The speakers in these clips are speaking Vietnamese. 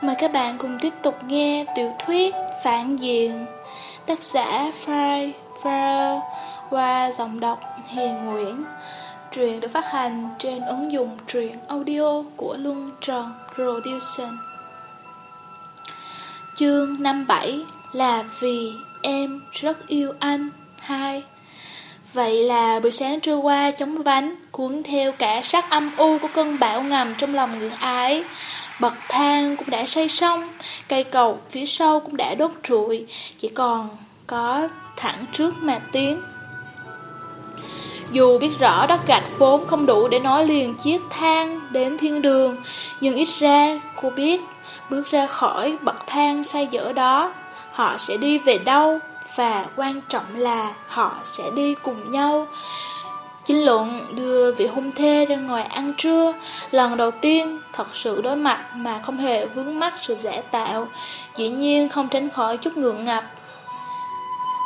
Mời các bạn cùng tiếp tục nghe tiểu thuyết Phản Diện. Tác giả Fry Farrer qua giọng đọc Hiền Nguyễn. Truyện được phát hành trên ứng dụng truyện audio của Luân Tròn Production Chương 57 là vì em rất yêu anh 2 Vậy là buổi sáng trưa qua chống vánh, Cuốn theo cả sắc âm u của cơn bão ngầm trong lòng người ái. Bậc thang cũng đã xây xong, Cây cầu phía sau cũng đã đốt trụi Chỉ còn có thẳng trước mà tiến. Dù biết rõ đất gạch vốn không đủ để nói liền chiếc thang đến thiên đường, Nhưng ít ra cô biết Bước ra khỏi bậc thang xây dở đó, Họ sẽ đi về đâu Và quan trọng là họ sẽ đi cùng nhau. Chính luận đưa vị hung thê ra ngoài ăn trưa. Lần đầu tiên thật sự đối mặt mà không hề vướng mắc sự giả tạo. Dĩ nhiên không tránh khỏi chút ngượng ngập.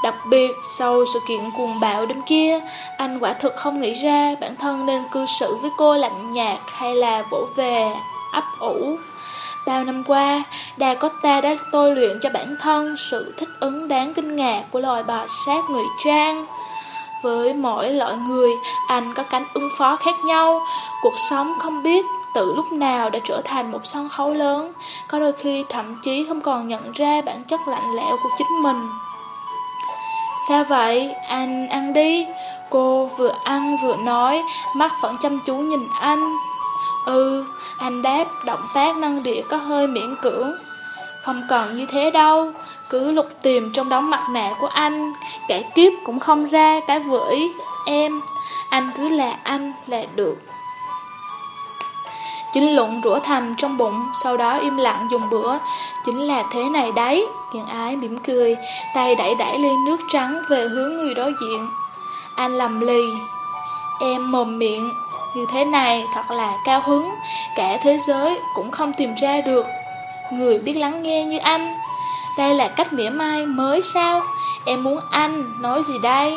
Đặc biệt sau sự kiện cuồng bạo đêm kia Anh quả thực không nghĩ ra bản thân nên cư xử với cô lạnh nhạt hay là vỗ về ấp ủ. Bao năm qua, Đà Dakota đã tôi luyện cho bản thân sự thích ứng đáng kinh ngạc của loài bò sát người trang với mỗi loại người, anh có cánh ứng phó khác nhau. Cuộc sống không biết từ lúc nào đã trở thành một sân khấu lớn, có đôi khi thậm chí không còn nhận ra bản chất lạnh lẽo của chính mình. Sao vậy? Anh ăn đi. Cô vừa ăn vừa nói, mắt vẫn chăm chú nhìn anh. Ừ, anh đáp, động tác nâng đĩa có hơi miễn cưỡng. Không cần như thế đâu. Cứ lục tìm trong đống mặt nạ của anh. Cả kiếp cũng không ra, cái vừa ý em. Anh cứ là anh, là được. Chính luận rửa thầm trong bụng, Sau đó im lặng dùng bữa. Chính là thế này đấy, Kiền ái mỉm cười, Tay đẩy đẩy ly nước trắng về hướng người đối diện. Anh lầm lì, Em mồm miệng, Như thế này thật là cao hứng Cả thế giới cũng không tìm ra được. Người biết lắng nghe như anh. Đây là cách mỉa mai mới sao? Em muốn anh nói gì đây?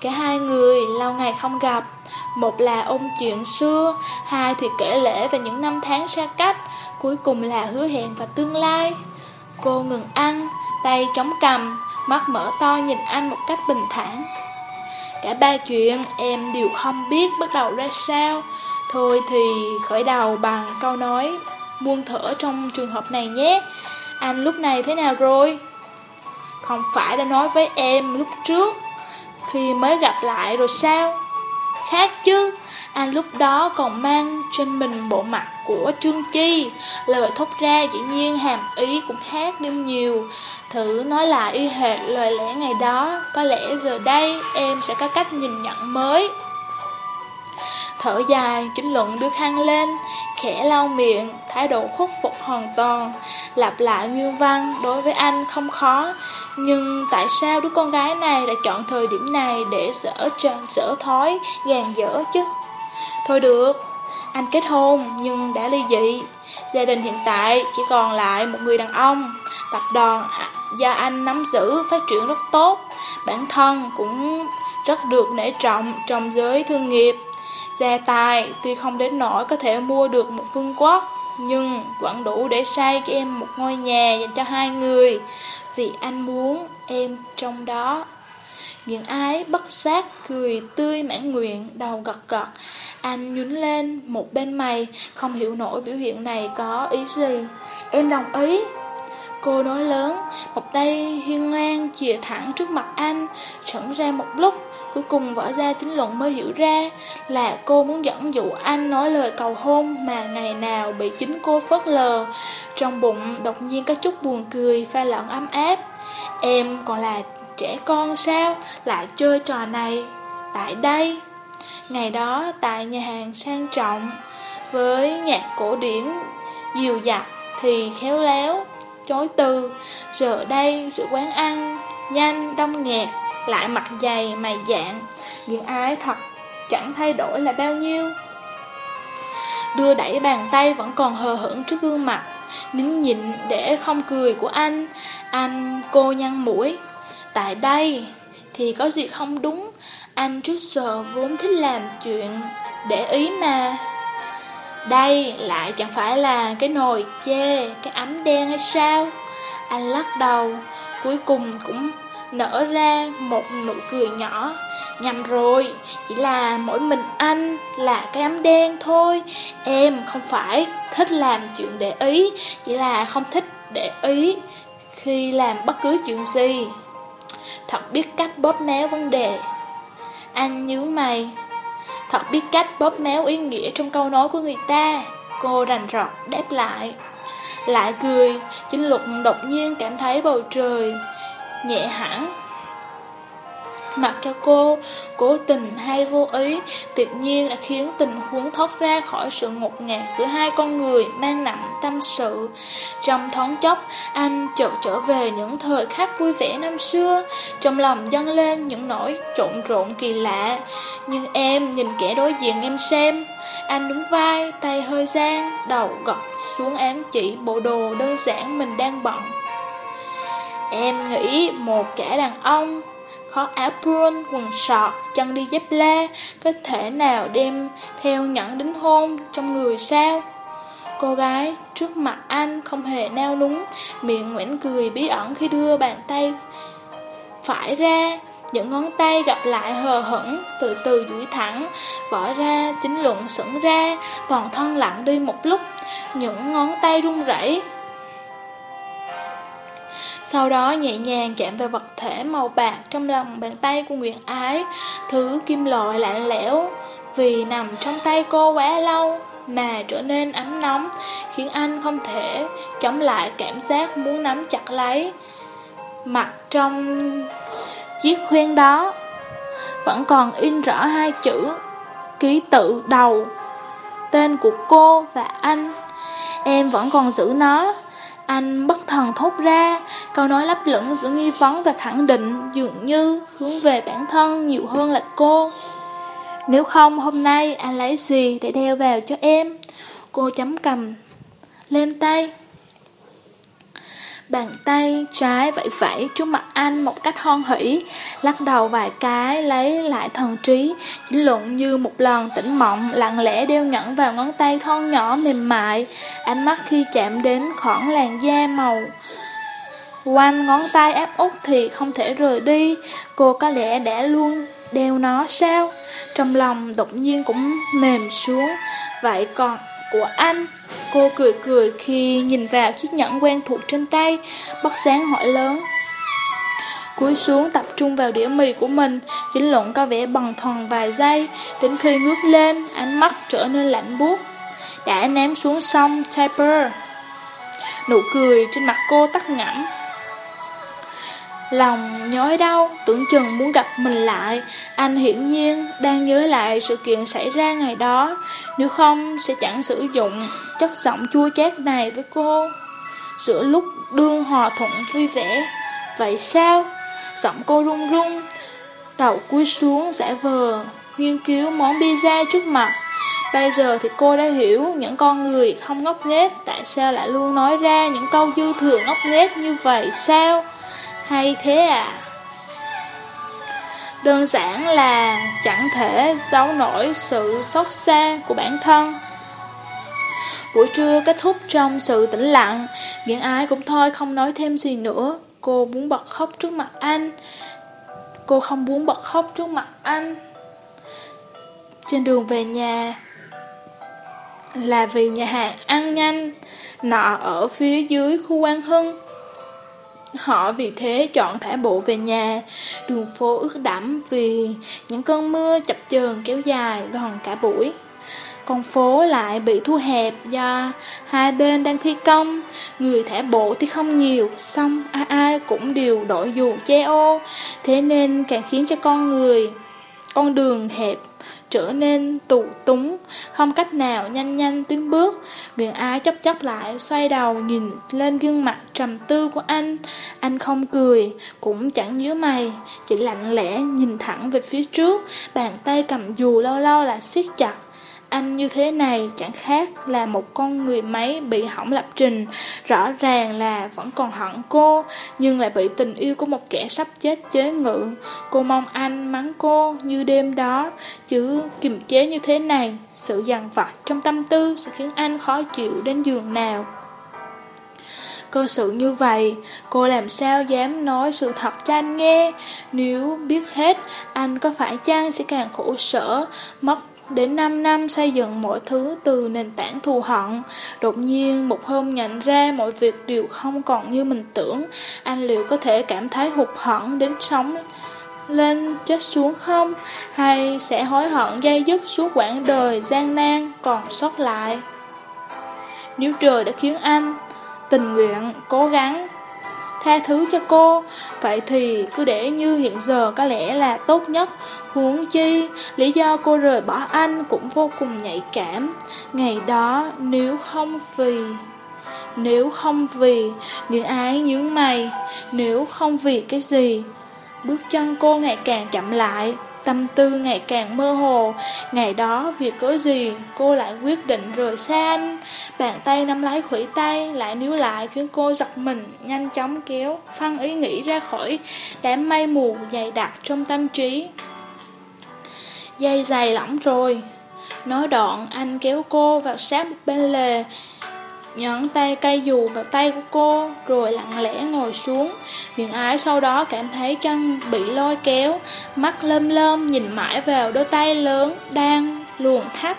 Cả hai người lâu ngày không gặp. Một là ôn chuyện xưa, Hai thì kể lễ về những năm tháng xa cách, Cuối cùng là hứa hẹn và tương lai. Cô ngừng ăn, Tay chống cầm Mắt mở to nhìn anh một cách bình thản. Cả ba chuyện em đều không biết bắt đầu ra sao. Thôi thì khởi đầu bằng câu nói buông thở trong trường hợp này nhé. Anh lúc này thế nào rồi? Không phải đã nói với em lúc trước, khi mới gặp lại rồi sao? Khác chứ, anh lúc đó còn mang trên mình bộ mặt của Trương Chi. Lời thốt ra dĩ nhiên hàm ý cũng khác đi nhiều. Thử nói lại y hệt lời lẽ ngày đó, có lẽ giờ đây em sẽ có cách nhìn nhận mới. Thở dài, chính luận đưa khăn lên, khẽ lau miệng, thái độ khuất phục hoàn toàn, lặp lại nguyên văn đối với anh không khó. Nhưng tại sao đứa con gái này lại chọn thời điểm này để sở, trần dở thói, gàn dở chứ? Thôi được, anh kết hôn nhưng đã ly dị. Gia đình hiện tại chỉ còn lại một người đàn ông. Tập đoàn do anh nắm giữ phát triển rất tốt. Bản thân cũng rất được nể trọng trong giới thương nghiệp. Gia tài tuy không đến nỗi có thể mua được một vương quốc, nhưng vẫn đủ để xây cho em một ngôi nhà dành cho hai người, vì anh muốn em trong đó. Những ái bất giác cười tươi mãn nguyện, đầu gật gật. Anh nhún lên một bên mày, không hiểu nổi biểu hiện này có ý gì. Em đồng ý. Cô nói lớn, một tay hiên ngang chìa thẳng trước mặt anh, sẵn ra một lúc, Cuối cùng võ gia chính luận mới hiểu ra là cô muốn dẫn dụ anh nói lời cầu hôn mà ngày nào bị chính cô phớt lờ. Trong bụng đột nhiên có chút buồn cười pha lẫn ấm áp. Em còn là trẻ con sao, lại chơi trò này. Tại đây, ngày đó tại nhà hàng sang trọng, với nhạc cổ điển dìu dặt thì khéo léo, chối từ. Giờ đây, sự quán ăn nhanh, đông nghẹt lại mặt dày, mày dạng, những ái thật chẳng thay đổi là bao nhiêu. Đưa đẩy bàn tay vẫn còn hờ hững trước gương mặt, nín nhịn để không cười của anh. Anh cô nhăn mũi. Tại đây thì có gì không đúng, anh trước giờ vốn thích làm chuyện để ý mà. Đây lại chẳng phải là cái nồi chê, cái ấm đen hay sao? Anh lắc đầu, cuối cùng cũng nở ra một nụ cười nhỏ. Nhầm rồi, chỉ là mỗi mình anh là cái ấm đen thôi. Em không phải thích làm chuyện để ý, chỉ là không thích để ý khi làm bất cứ chuyện gì. Thật biết cách bóp méo vấn đề. Anh nhớ mày, thật biết cách bóp méo ý nghĩa trong câu nói của người ta. Cô rành rọt đáp lại. Lại cười, chính lục đột nhiên cảm thấy bầu trời nhẹ hẳn Mặc cho cô, cố tình hay vô ý, tự nhiên đã khiến tình huống thoát ra khỏi sự ngột ngạt giữa hai con người mang nặng tâm sự. Trong thoáng chốc, anh chợt trở về những thời khắc vui vẻ năm xưa, trong lòng dâng lên những nỗi trộn rộn kỳ lạ. Nhưng em nhìn kẻ đối diện em xem, anh đứng vai, tay hơi gian, đầu gọt xuống ám chỉ bộ đồ đơn giản mình đang bận. Em nghĩ một kẻ đàn ông khoác áo brun, quần sọt, chân đi dép lê, có thể nào đem theo nhẫn đính hôn trong người sao? Cô gái trước mặt anh không hề nao núng, miệng nguyễn cười bí ẩn khi đưa bàn tay phải ra, những ngón tay gặp lại hờ hững, từ từ duỗi thẳng, vỏ ra, chính luận sững ra, toàn thân lặng đi một lúc, những ngón tay run rẩy, sau đó nhẹ nhàng chạm vào vật thể màu bạc trong lòng bàn tay của Nguyệt Ái, thứ kim loại lạnh lẽo, vì nằm trong tay cô quá lâu mà trở nên ấm nóng, khiến anh không thể chống lại cảm giác muốn nắm chặt lấy. Mặt trong chiếc khuyên đó vẫn còn in rõ hai chữ ký tự đầu, tên của cô và anh. Em vẫn còn giữ nó anh bất thần thốt ra, câu nói lấp lửng giữa nghi vấn và khẳng định dường như hướng về bản thân nhiều hơn là cô. Nếu không hôm nay anh lấy gì để đeo vào cho em? Cô chấm cầm lên tay. Bàn tay trái vẫy vẫy trước mặt anh một cách hoan hỷ, lắc đầu vài cái lấy lại thần trí, chính luận như một lần tỉnh mộng, lặng lẽ đeo nhẫn vào ngón tay thon nhỏ mềm mại, ánh mắt khi chạm đến khoảng làn da màu. Quanh ngón tay áp út thì không thể rời đi, cô có lẽ đã luôn đeo nó sao? Trong lòng đột nhiên cũng mềm xuống, vậy còn của anh. Cô cười cười khi nhìn vào chiếc nhẫn quen thuộc trên tay, bất sáng hỏi lớn. Cúi xuống tập trung vào đĩa mì của mình, chính luận có vẻ bằng thòn vài giây, đến khi ngước lên, ánh mắt trở nên lạnh buốt. Đã ném xuống sông Tiber. Nụ cười trên mặt cô tắt ngẫm. Lòng nhói đau, tưởng chừng muốn gặp mình lại, anh hiển nhiên đang nhớ lại sự kiện xảy ra ngày đó, nếu không sẽ chẳng sử dụng chất giọng chua chát này với cô. Giữa lúc đương hòa thuận vui vẻ, vậy sao? Giọng cô run run, đầu cúi xuống giả vờ, nghiên cứu món pizza trước mặt. Bây giờ thì cô đã hiểu những con người không ngốc nghếch tại sao lại luôn nói ra những câu dư thừa ngốc nghếch như vậy sao? Hay thế à? Đơn giản là chẳng thể giấu nổi sự xót xa của bản thân. Buổi trưa kết thúc trong sự tĩnh lặng, miệng Ái cũng thôi không nói thêm gì nữa. Cô muốn bật khóc trước mặt anh. Cô không muốn bật khóc trước mặt anh. Trên đường về nhà là vì nhà hàng ăn nhanh, nọ ở phía dưới khu Quang Hưng. Họ vì thế chọn thả bộ về nhà, đường phố ướt đẫm vì những cơn mưa chập chờn kéo dài gần cả buổi. Con phố lại bị thu hẹp do hai bên đang thi công, người thả bộ thì không nhiều, xong ai ai cũng đều đội dù che ô, thế nên càng khiến cho con người, con đường hẹp trở nên tụ túng, không cách nào nhanh nhanh tiến bước. Nguyện ái chấp chấp lại, xoay đầu nhìn lên gương mặt trầm tư của anh. Anh không cười, cũng chẳng nhớ mày, chỉ lạnh lẽ nhìn thẳng về phía trước, bàn tay cầm dù lâu lâu là siết chặt. Anh như thế này chẳng khác là một con người máy bị hỏng lập trình. Rõ ràng là vẫn còn hận cô Nhưng lại bị tình yêu của một kẻ sắp chết chế ngự. Cô mong anh mắng cô như đêm đó Chứ kiềm chế như thế này Sự dằn vặt trong tâm tư sẽ khiến anh khó chịu đến giường nào. Cơ sự như vậy, cô làm sao dám nói sự thật cho anh nghe? Nếu biết hết, anh có phải chăng sẽ càng khổ sở Mất đến 5 năm xây dựng mọi thứ từ nền tảng thù hận. Đột nhiên một hôm nhận ra mọi việc đều không còn như mình tưởng. Anh liệu có thể cảm thấy hụt hẫng đến sống lên chết xuống không? Hay sẽ hối hận dây dứt suốt quãng đời gian nan còn sót lại? Nếu trời đã khiến anh tình nguyện, cố gắng tha thứ cho cô. Vậy thì cứ để như hiện giờ có lẽ là tốt nhất. Huống chi, lý do cô rời bỏ anh cũng vô cùng nhạy cảm. Ngày đó nếu không vì Nếu không vì những ái nhướng mày Nếu không vì cái gì Bước chân cô ngày càng chậm lại. Tâm tư ngày càng mơ hồ. Ngày đó, việc có gì Cô lại quyết định rời xa anh? Bàn tay nắm lấy khủy tay, Lại níu lại khiến cô giật mình, Nhanh chóng kéo Phân ý nghĩ ra khỏi Đám mây mù dày đặc trong tâm trí. Dây dày lỏng rồi. Nói đoạn, anh kéo cô vào sát một bên lề Nhấn tay cây dù vào tay của cô, Rồi lặng lẽ ngồi xuống. Viện ái sau đó cảm thấy chân bị lôi kéo, Mắt lơm lơm nhìn mãi vào đôi tay lớn Đang luồn thắt.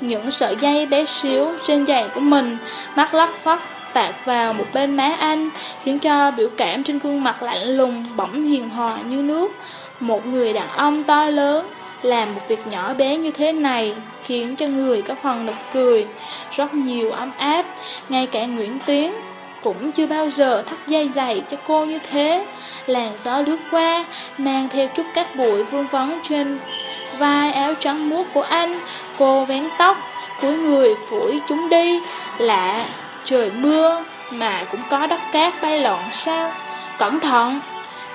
Những sợi dây bé xíu trên giày của mình, Mắt lắc phất tạt vào một bên má anh, Khiến cho biểu cảm trên gương mặt lạnh lùng Bỗng hiền hòa như nước. Một người đàn ông to lớn làm một việc nhỏ bé như thế này khiến cho người có phần nực cười, rất nhiều ấm áp, ngay cả Nguyễn Tiến cũng chưa bao giờ thắt dây giày cho cô như thế. Làn gió lướt qua, mang theo chút cát bụi vương vấn trên vai áo trắng muốt của anh, cô vén tóc, cuối người phủi chúng đi, lạ, trời mưa mà cũng có đất cát bay lộn sao? Cẩn thận!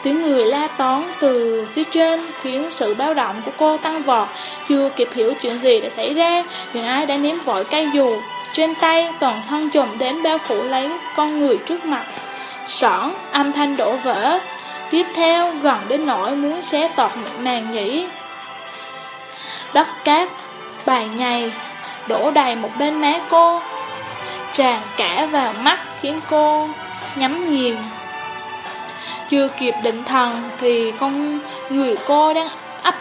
Tiếng người la toán từ phía trên khiến sự báo động của cô tăng vọt. Chưa kịp hiểu chuyện gì đã xảy ra, Huyền Ái đã ném vội cây dù. Trên tay, toàn thân trùm đến bao phủ lấy con người trước mặt. Sỏn, âm thanh đổ vỡ. Tiếp theo, gần đến nỗi muốn xé tọt màn nhĩ. Đất cát, bài nhầy, đổ đầy một bên má cô. Tràn cả vào mắt khiến cô nhắm nghiền chưa kịp định thần thì con người cô đang ấp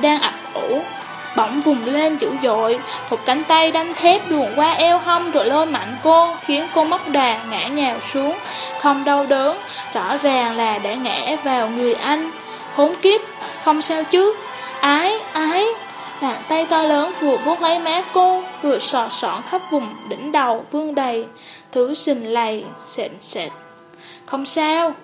đang ập ủ bỗng vùng lên dữ dội, một cánh tay đánh thép luồn qua eo hông rồi lôi mạnh cô, khiến cô mất đà ngã nhào xuống, không đau đớn, rõ ràng là đã ngã vào người anh. Khốn kiếp, không sao chứ? Ái, ái, bàn tay to lớn vừa vuốt lấy má cô, vừa sò sọn khắp vùng đỉnh đầu vương đầy, thứ xình lầy, sệt sệt. Không sao,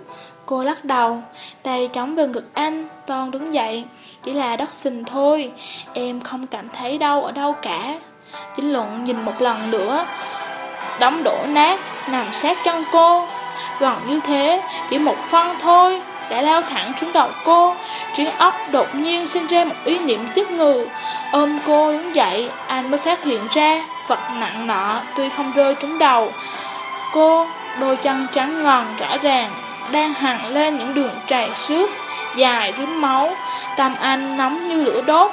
Cô lắc đầu, tay chống vào ngực anh, toan đứng dậy. Chỉ là đất xình thôi, em không cảm thấy đau ở đâu cả. Chính luận nhìn một lần nữa, đóng đổ nát, nằm sát chân cô. Gần như thế, chỉ một phân thôi, đã lao thẳng xuống đầu cô. Trí óc đột nhiên sinh ra một ý niệm giết người. Ôm cô đứng dậy, anh mới phát hiện ra vật nặng nọ tuy không rơi trúng đầu. Cô, đôi chân trắng ngần rõ ràng, đang hằn lên những đường trầy xước, dài rím máu, tâm anh nóng như lửa đốt.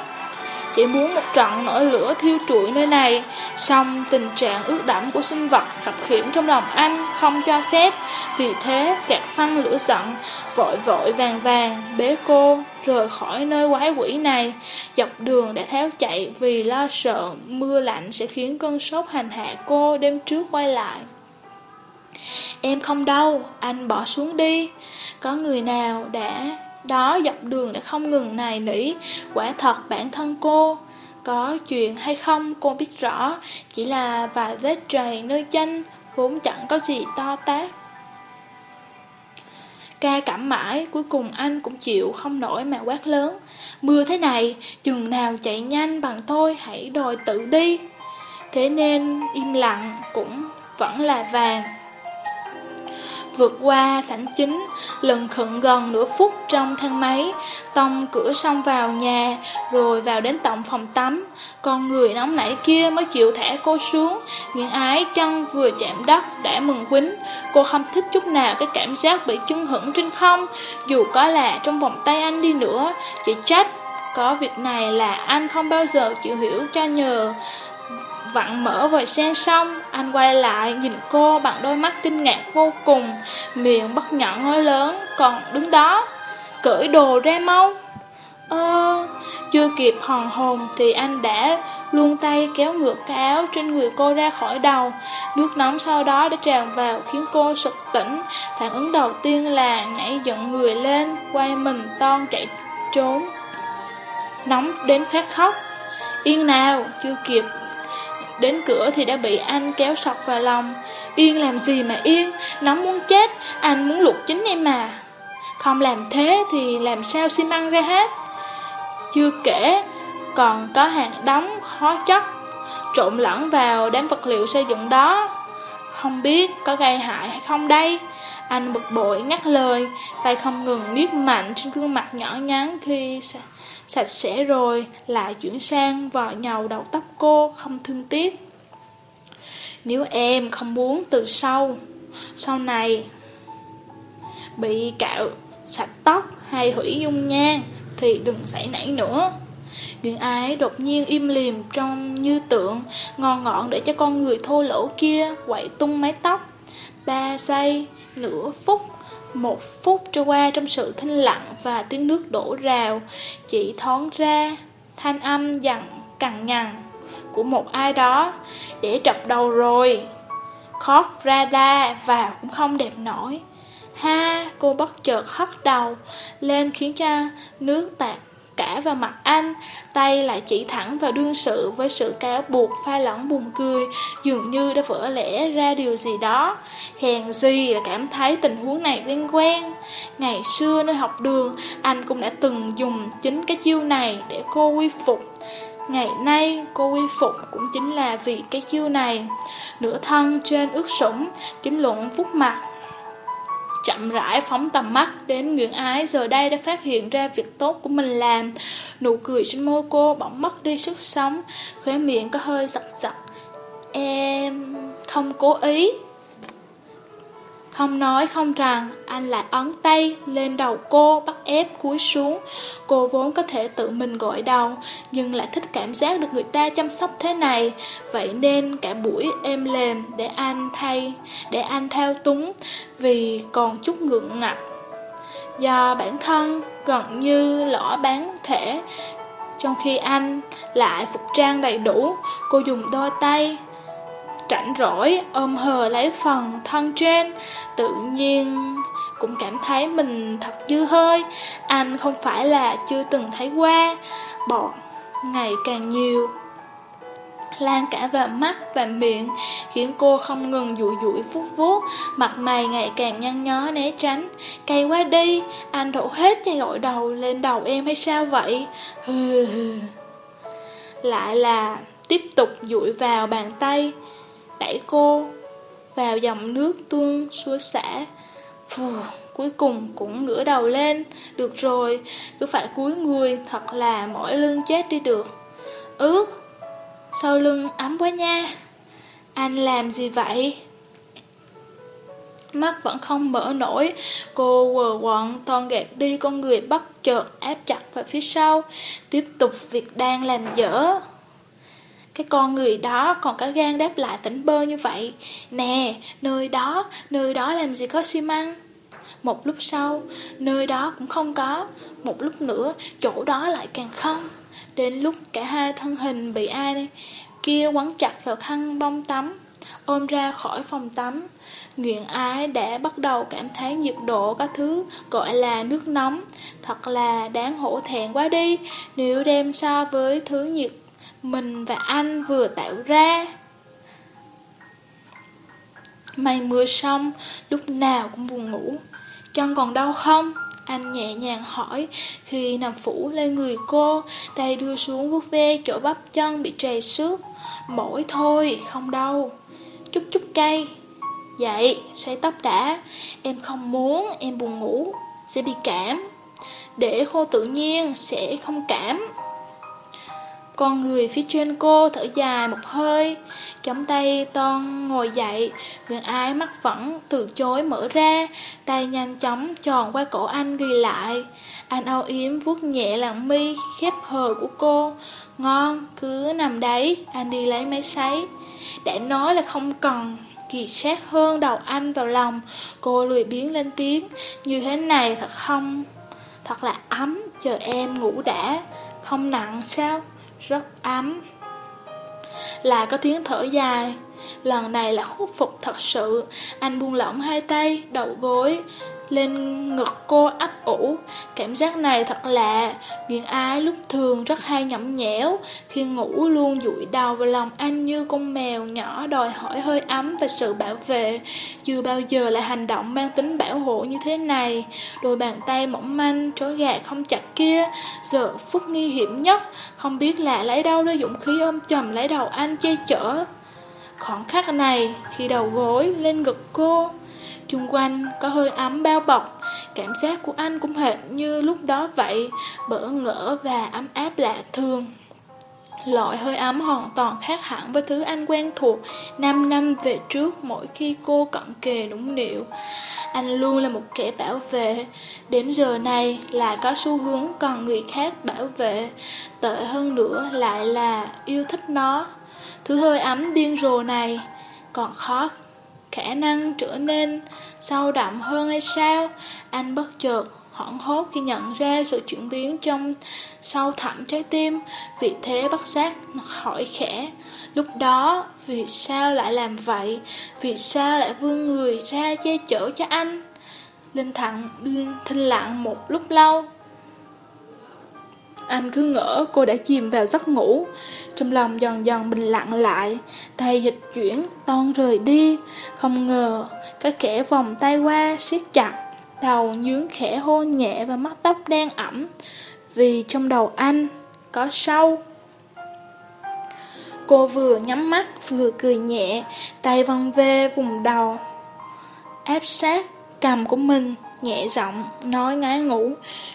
Chỉ muốn một trận nổi lửa thiêu trụi nơi này, song tình trạng ướt đẫm của sinh vật khập khiễng trong lòng anh không cho phép, vì thế kẹt phăng lửa giận, vội vội vàng vàng bế cô rời khỏi nơi quái quỷ này, dọc đường đã tháo chạy vì lo sợ mưa lạnh sẽ khiến cơn sốt hành hạ cô đêm trước quay lại. Em không đâu, anh bỏ xuống đi. Có người nào đã đó dọc đường đã không ngừng nài nỉ, quả thật bản thân cô. Có chuyện hay không cô biết rõ, chỉ là vài vết trầy nơi chân, vốn chẳng có gì to tát. Ca cảm mãi, cuối cùng anh cũng chịu không nổi mà quát lớn. Mưa thế này, chừng nào chạy nhanh bằng tôi, hãy đòi tự đi. Thế nên im lặng cũng vẫn là vàng. Vượt qua sảnh chính, lần khẩn gần nửa phút trong thang máy, tông cửa xong vào nhà, rồi vào đến tổng phòng tắm. Con người nóng nảy kia mới chịu thả cô xuống, những ái chân vừa chạm đất đã mừng quýnh. Cô không thích chút nào cái cảm giác bị chân hững trên không, dù có là trong vòng tay anh đi nữa, chỉ trách. Có việc này là anh không bao giờ chịu hiểu cho nhờ vặn mở vòi sen xong, anh quay lại nhìn cô bằng đôi mắt kinh ngạc vô cùng, miệng bất nhẫn hơi lớn, còn đứng đó, cởi đồ ra mau. Ơ, chưa kịp hòn hồn thì anh đã luôn tay kéo ngược cái áo trên người cô ra khỏi đầu. Nước nóng sau đó đã tràn vào khiến cô sực tỉnh. Phản ứng đầu tiên là nhảy dựng người lên, quay mình ton chạy trốn. Nóng đến phát khóc. Yên nào, chưa kịp Đến cửa thì đã bị anh kéo sọc vào lòng. Yên làm gì mà yên Nóng muốn chết, Anh muốn lục chính em mà. Không làm thế thì làm sao xi măng ra hết? Chưa kể, Còn có hàng đóng khó chất Trộn lẫn vào đám vật liệu xây dựng đó. Không biết có gây hại hay không đây? Anh bực bội ngắt lời, Tay không ngừng niết mạnh trên gương mặt nhỏ nhắn khi Sạch sẽ rồi, lại chuyển sang vò nhầu đầu tóc cô, không thương tiếc. Nếu em không muốn từ sau, sau này bị cạo sạch tóc hay hủy dung nhan, thì đừng xảy nảy nữa. Nguyễn ái đột nhiên im liềm trong như tượng, ngon ngọn để cho con người thô lỗ kia quậy tung mái tóc. Ba giây, nửa phút, một phút trôi qua trong sự thanh lặng và tiếng nước đổ rào, chỉ thoáng ra thanh âm dặn cằn nhằn của một ai đó để trập đầu rồi. Khóc ra đa và cũng không đẹp nổi. Ha, cô bất chợt hất đầu lên khiến cho nước tạt cả vào mặt anh, tay lại chỉ thẳng vào đương sự với sự cáo buộc pha lẫn buồn cười, dường như đã vỡ lẽ ra điều gì đó. Hèn gì là cảm thấy tình huống này quen quen. Ngày xưa nơi học đường, anh cũng đã từng dùng chính cái chiêu này để cô quy phục. Ngày nay cô quy phục cũng chính là vì cái chiêu này Nửa thân trên ướt sũng Chính luận phút mặt chậm rãi phóng tầm mắt đến Nguyễn Ái giờ đây đã phát hiện ra việc tốt của mình làm. Nụ cười trên môi cô bỗng mất đi sức sống, khóe miệng có hơi giật giật. Em không cố ý. Không nói không rằng, anh lại ấn tay lên đầu cô, bắt ép cúi xuống. Cô vốn có thể tự mình gội đầu, nhưng lại thích cảm giác được người ta chăm sóc thế này. Vậy nên cả buổi êm lềm để anh thay, để anh theo túng, vì còn chút ngượng ngập. Do bản thân gần như lõ bán thể, trong khi anh lại phục trang đầy đủ, cô dùng đôi tay rảnh rỗi, ôm hờ lấy phần thân trên. Tự nhiên cũng cảm thấy mình thật dư hơi. Anh không phải là chưa từng thấy qua. Bọn ngày càng nhiều, Lan cả vào mắt và miệng, Khiến cô không ngừng dụi dụi phút vuốt. Mặt mày ngày càng nhăn nhó né tránh. Cay quá đi, Anh đổ hết chai gội đầu lên đầu em hay sao vậy? Hừ hừ. Lại là tiếp tục dụi vào bàn tay đẩy cô vào dòng nước tuôn xua xả. Phù, cuối cùng cũng ngửa đầu lên. Được rồi, cứ phải cúi người, thật là mỏi lưng chết đi được. Ừ, sau lưng ấm quá nha. Anh làm gì vậy? Mắt vẫn không mở nổi, cô quờ quọn toàn gạt đi con người bất chợt áp chặt vào phía sau, tiếp tục việc đang làm dở. Cái con người đó còn có gan đáp lại tỉnh bơ như vậy. Nè, nơi đó, nơi đó làm gì có xi măng? Một lúc sau, nơi đó cũng không có. Một lúc nữa, chỗ đó lại càng không. Đến lúc cả hai thân hình bị ai kia quấn chặt vào khăn bông tắm Ôm ra khỏi phòng tắm. Nguyện ái đã bắt đầu cảm thấy nhiệt độ các thứ gọi là nước nóng. Thật là đáng hổ thẹn quá đi. Nếu đem so với thứ nhiệt mình và anh vừa tạo ra. Mây mưa xong, lúc nào cũng buồn ngủ. Chân còn đau không? Anh nhẹ nhàng hỏi khi nằm phủ lên người cô, tay đưa xuống vuốt ve chỗ bắp chân bị trầy xước. Mỗi thôi, không đau. Chút chút cây. Dậy, xoay tóc đã Em không muốn, em buồn ngủ Sẽ bị cảm Để khô tự nhiên, sẽ không cảm con người phía trên cô thở dài một hơi, chống tay toan ngồi dậy, người ái mắt vẫn từ chối mở ra, tay nhanh chóng tròn qua cổ anh ghi lại. Anh âu yếm vuốt nhẹ lặng mi khép hờ của cô. Ngon, cứ nằm đấy, anh đi lấy máy sấy. Đã nói là không cần, kỳ sát hơn đầu anh vào lòng, cô lười biến lên tiếng, như thế này thật không? Thật là ấm, chờ em ngủ đã, không nặng sao? Rất ấm. Là có tiếng thở dài, lần này là khuất phục thật sự, anh buông lỏng hai tay, đầu gối, lên ngực cô ấp ủ. Cảm giác này thật lạ, Nguyễn Ái lúc thường rất hay nhõng nhẽo, khi ngủ luôn dụi đầu vào lòng anh như con mèo nhỏ đòi hỏi hơi ấm và sự bảo vệ. Chưa bao giờ là hành động mang tính bảo hộ như thế này. Đôi bàn tay mỏng manh, trói gạt không chặt kia, giờ phút nguy hiểm nhất, không biết là lấy đâu ra dũng khí ôm chầm lấy đầu anh che chở. Khoảng khắc này, khi đầu gối lên ngực cô, Chung quanh, có hơi ấm bao bọc. Cảm giác của anh cũng hệt như lúc đó vậy, Bỡ ngỡ và ấm áp lạ thường. Loại hơi ấm hoàn toàn khác hẳn với thứ anh quen thuộc 5 năm về trước mỗi khi cô cận kề đúng điệu Anh luôn là một kẻ bảo vệ. Đến giờ này lại có xu hướng còn người khác bảo vệ. Tệ hơn nữa lại là yêu thích nó. Thứ hơi ấm điên rồ này còn khó khả năng trở nên sâu đậm hơn hay sao? Anh bất chợt, hoảng hốt khi nhận ra sự chuyển biến trong sâu thẳm trái tim, vì thế bắt giác hỏi khẽ. Lúc đó, vì sao lại làm vậy? Vì sao lại vươn người ra che chở cho anh? Linh thẳng, Linh thinh lặng một lúc lâu, anh cứ ngỡ cô đã chìm vào giấc ngủ. Trong lòng dần dần bình lặng lại, Tay dịch chuyển, toan rời đi. Không ngờ Các kẻ vòng tay qua siết chặt, Đầu nhướng khẽ hôn nhẹ và mắt tóc đen ẩm. Vì trong đầu anh Có sâu. Cô vừa nhắm mắt, vừa cười nhẹ, Tay vòng về vùng đầu Áp sát cầm của mình nhẹ giọng, nói ngái ngủ.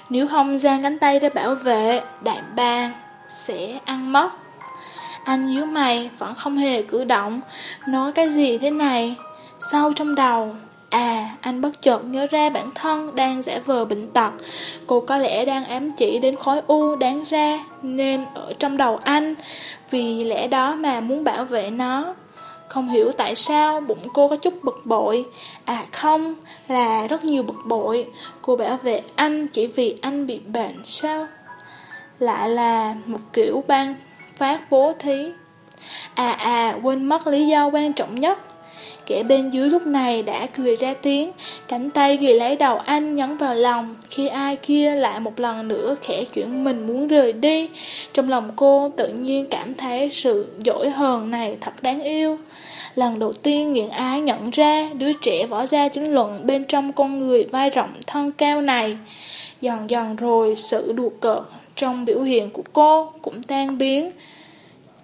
Nếu không giang cánh tay ra bảo vệ, đại bang sẽ ăn mất. Anh nhíu mày, vẫn không hề cử động, nói cái gì thế này? Sâu trong đầu, À, anh bất chợt nhớ ra bản thân đang giả vờ bệnh tật. Cô có lẽ đang ám chỉ đến khối u đáng ra nên ở trong đầu anh. Vì lẽ đó mà muốn bảo vệ nó. Không hiểu tại sao bụng cô có chút bực bội. À không, là rất nhiều bực bội. Cô bảo vệ anh chỉ vì anh bị bệnh sao? Lại là một kiểu ban phát bố thí. À à, quên mất lý do quan trọng nhất. Kẻ bên dưới lúc này đã cười ra tiếng, cánh tay ghi lấy đầu anh nhấn vào lòng, khi ai kia lại một lần nữa khẽ chuyển mình muốn rời đi. Trong lòng cô tự nhiên cảm thấy sự dỗi hờn này thật đáng yêu. Lần đầu tiên nghiện ái nhận ra đứa trẻ võ ra chính luận bên trong con người vai rộng thân cao này. Dần dần rồi sự đùa cợt trong biểu hiện của cô cũng tan biến.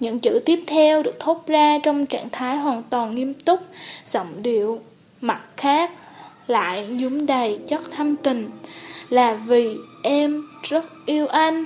Những chữ tiếp theo được thốt ra trong trạng thái hoàn toàn nghiêm túc, giọng điệu, mặt khác, lại nhúm đầy chất thâm tình, là vì em rất yêu anh.